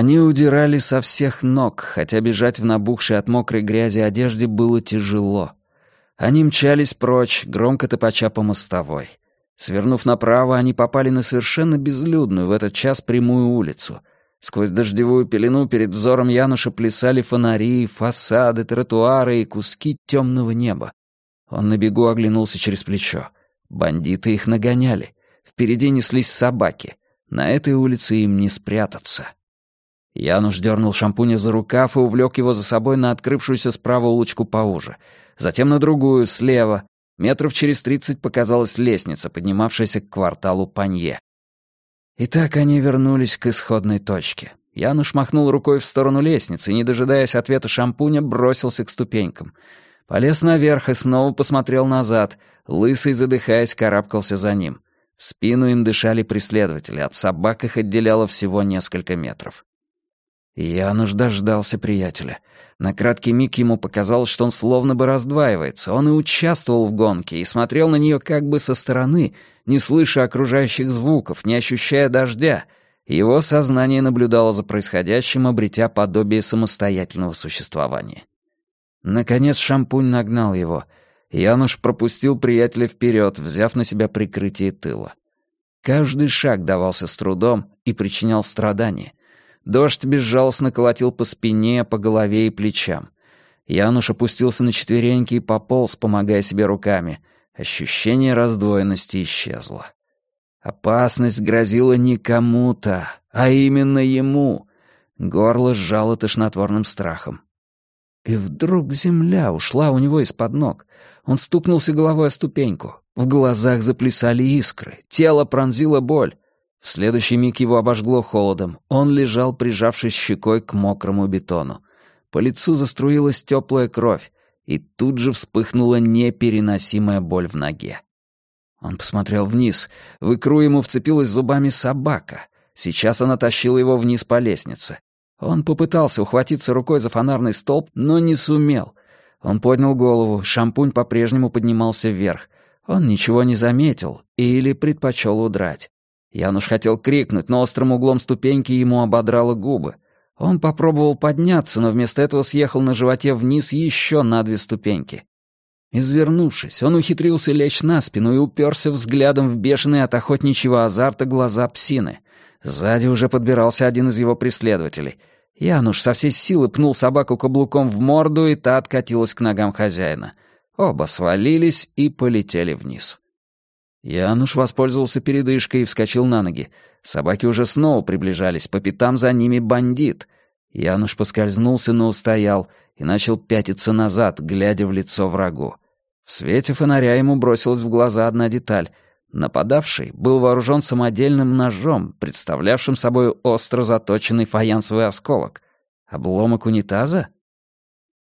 Они удирали со всех ног, хотя бежать в набухшей от мокрой грязи одежде было тяжело. Они мчались прочь, громко топача по мостовой. Свернув направо, они попали на совершенно безлюдную в этот час прямую улицу. Сквозь дождевую пелену перед взором Януша плясали фонари, фасады, тротуары и куски темного неба. Он на бегу оглянулся через плечо. Бандиты их нагоняли. Впереди неслись собаки. На этой улице им не спрятаться. Януш дернул шампуня за рукав и увлек его за собой на открывшуюся справа улочку поуже. Затем на другую, слева. Метров через тридцать показалась лестница, поднимавшаяся к кварталу Панье. И так они вернулись к исходной точке. Януш махнул рукой в сторону лестницы и, не дожидаясь ответа шампуня, бросился к ступенькам. Полез наверх и снова посмотрел назад. Лысый, задыхаясь, карабкался за ним. В спину им дышали преследователи, от собак их отделяло всего несколько метров. Януш дождался приятеля. На краткий миг ему показалось, что он словно бы раздваивается. Он и участвовал в гонке, и смотрел на нее как бы со стороны, не слыша окружающих звуков, не ощущая дождя. Его сознание наблюдало за происходящим, обретя подобие самостоятельного существования. Наконец шампунь нагнал его. Януш пропустил приятеля вперед, взяв на себя прикрытие тыла. Каждый шаг давался с трудом и причинял страдания. Дождь безжалостно колотил по спине, по голове и плечам. Януш опустился на четвереньки и пополз, помогая себе руками. Ощущение раздвоенности исчезло. Опасность грозила не кому-то, а именно ему. Горло сжало тошнотворным страхом. И вдруг земля ушла у него из-под ног. Он стукнулся головой о ступеньку. В глазах заплясали искры, тело пронзила боль. В следующий миг его обожгло холодом. Он лежал, прижавшись щекой к мокрому бетону. По лицу заструилась теплая кровь, и тут же вспыхнула непереносимая боль в ноге. Он посмотрел вниз. В икру ему вцепилась зубами собака. Сейчас она тащила его вниз по лестнице. Он попытался ухватиться рукой за фонарный столб, но не сумел. Он поднял голову, шампунь по-прежнему поднимался вверх. Он ничего не заметил или предпочел удрать. Януш хотел крикнуть, но острым углом ступеньки ему ободрало губы. Он попробовал подняться, но вместо этого съехал на животе вниз еще на две ступеньки. Извернувшись, он ухитрился лечь на спину и уперся взглядом в бешеные от охотничьего азарта глаза псины. Сзади уже подбирался один из его преследователей. Януш со всей силы пнул собаку каблуком в морду, и та откатилась к ногам хозяина. Оба свалились и полетели вниз. Януш воспользовался передышкой и вскочил на ноги. Собаки уже снова приближались, по пятам за ними бандит. Януш поскользнулся, но устоял и начал пятиться назад, глядя в лицо врагу. В свете фонаря ему бросилась в глаза одна деталь. Нападавший был вооружен самодельным ножом, представлявшим собой остро заточенный фаянсовый осколок. Обломок унитаза?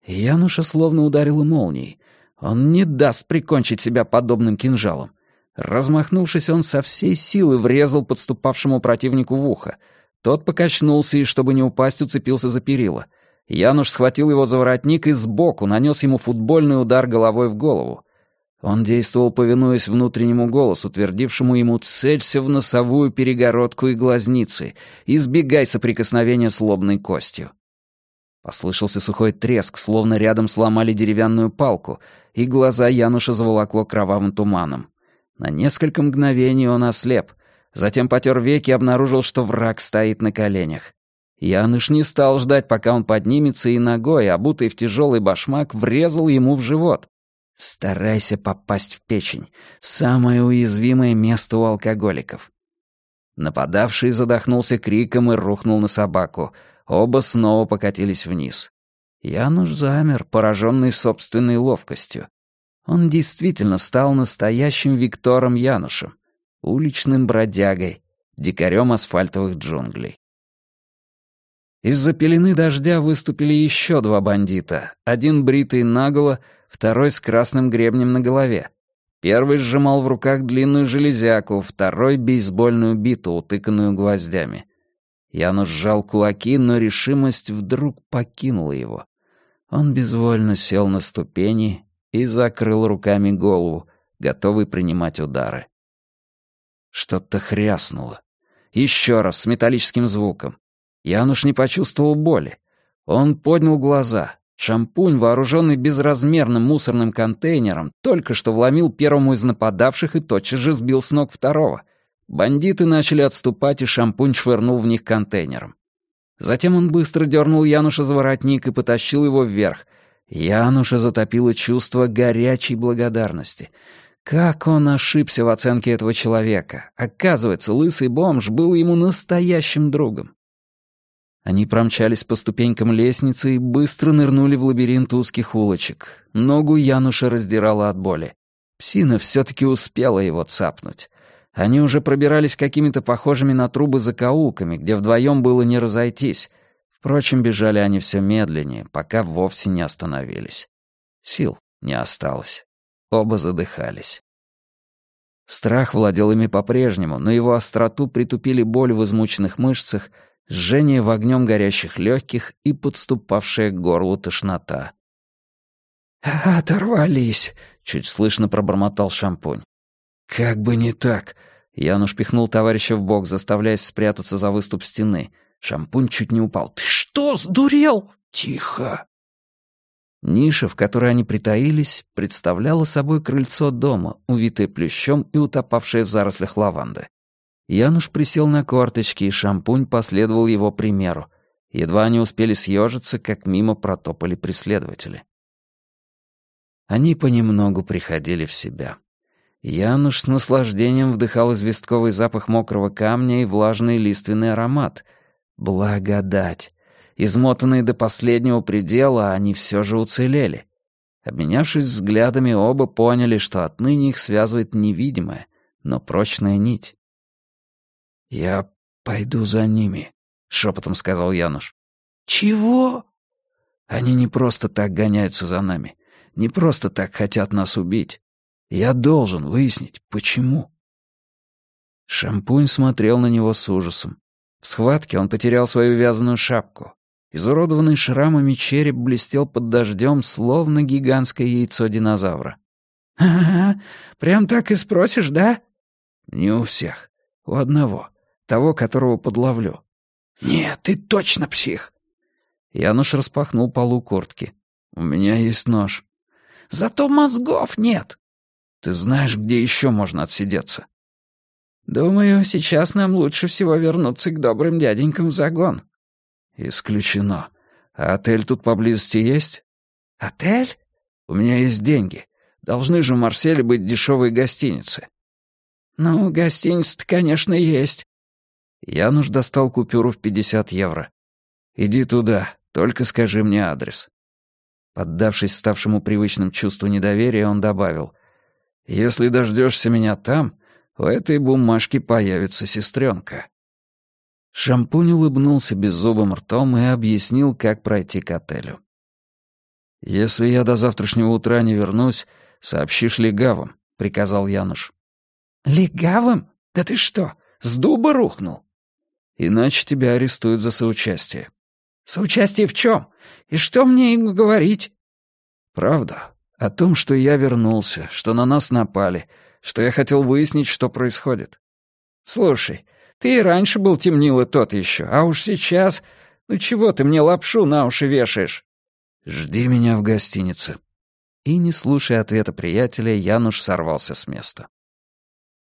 Януша словно ударила молнией. Он не даст прикончить себя подобным кинжалом. Размахнувшись, он со всей силы врезал подступавшему противнику в ухо. Тот покачнулся и, чтобы не упасть, уцепился за перила. Януш схватил его за воротник и сбоку нанес ему футбольный удар головой в голову. Он действовал, повинуясь внутреннему голосу, твердившему ему «целься в носовую перегородку и глазницы, избегай соприкосновения с лобной костью». Послышался сухой треск, словно рядом сломали деревянную палку, и глаза Януша заволокло кровавым туманом. На несколько мгновений он ослеп, затем потер веки и обнаружил, что враг стоит на коленях. Януш не стал ждать, пока он поднимется, и ногой, обутый в тяжелый башмак, врезал ему в живот. Старайся попасть в печень. Самое уязвимое место у алкоголиков. Нападавший задохнулся криком и рухнул на собаку. Оба снова покатились вниз. Януш замер, пораженный собственной ловкостью. Он действительно стал настоящим Виктором Янушем, уличным бродягой, дикарем асфальтовых джунглей. Из-за пелены дождя выступили еще два бандита, один бритый наголо, второй с красным гребнем на голове. Первый сжимал в руках длинную железяку, второй — бейсбольную биту, утыканную гвоздями. Януш сжал кулаки, но решимость вдруг покинула его. Он безвольно сел на ступени и закрыл руками голову, готовый принимать удары. Что-то хряснуло. Еще раз, с металлическим звуком. Януш не почувствовал боли. Он поднял глаза. Шампунь, вооруженный безразмерным мусорным контейнером, только что вломил первому из нападавших и тотчас же сбил с ног второго. Бандиты начали отступать, и шампунь швырнул в них контейнером. Затем он быстро дернул Януша за воротник и потащил его вверх. Януша затопило чувство горячей благодарности. Как он ошибся в оценке этого человека. Оказывается, лысый бомж был ему настоящим другом. Они промчались по ступенькам лестницы и быстро нырнули в лабиринт узких улочек. Ногу Януша раздирала от боли. Псина все-таки успела его цапнуть. Они уже пробирались какими-то похожими на трубы закоулками, где вдвоем было не разойтись. Впрочем, бежали они все медленнее, пока вовсе не остановились. Сил не осталось. Оба задыхались. Страх владел ими по-прежнему, но его остроту притупили боль в измученных мышцах — жжение в огнем горящих легких и подступавшая к горлу тошнота. «Оторвались!» — чуть слышно пробормотал шампунь. «Как бы не так!» Януш пихнул товарища в бок, заставляясь спрятаться за выступ стены. Шампунь чуть не упал. «Ты что, сдурел?» «Тихо!» Ниша, в которой они притаились, представляла собой крыльцо дома, увитое плющом и утопавшее в зарослях лаванды. Януш присел на корточки, и шампунь последовал его примеру. Едва они успели съежиться, как мимо протопали преследователи. Они понемногу приходили в себя. Януш с наслаждением вдыхал известковый запах мокрого камня и влажный лиственный аромат. Благодать! Измотанные до последнего предела, они все же уцелели. Обменявшись взглядами, оба поняли, что отныне их связывает невидимая, но прочная нить. «Я пойду за ними», — шепотом сказал Януш. «Чего?» «Они не просто так гоняются за нами, не просто так хотят нас убить. Я должен выяснить, почему». Шампунь смотрел на него с ужасом. В схватке он потерял свою вязаную шапку. Изуродованный шрамами череп блестел под дождем, словно гигантское яйцо динозавра. «Ага, прям так и спросишь, да?» «Не у всех. У одного. Того, которого подловлю. «Нет, ты точно псих!» Януш распахнул полу куртки. «У меня есть нож». «Зато мозгов нет!» «Ты знаешь, где еще можно отсидеться?» «Думаю, сейчас нам лучше всего вернуться к добрым дяденькам в загон». «Исключено. А отель тут поблизости есть?» «Отель?» «У меня есть деньги. Должны же в Марселе быть дешевые гостиницы». «Ну, гостиница-то, конечно, есть. Януш достал купюру в 50 евро. «Иди туда, только скажи мне адрес». Поддавшись ставшему привычным чувству недоверия, он добавил. «Если дождешься меня там, у этой бумажки появится сестренка». Шампунь улыбнулся беззубым ртом и объяснил, как пройти к отелю. «Если я до завтрашнего утра не вернусь, сообщишь легавым», — приказал Януш. «Легавым? Да ты что, с дуба рухнул?» Иначе тебя арестуют за соучастие». «Соучастие в чем? И что мне им говорить?» «Правда. О том, что я вернулся, что на нас напали, что я хотел выяснить, что происходит». «Слушай, ты и раньше был темнило тот еще, а уж сейчас... Ну чего ты мне лапшу на уши вешаешь?» «Жди меня в гостинице». И, не слушая ответа приятеля, Януш сорвался с места.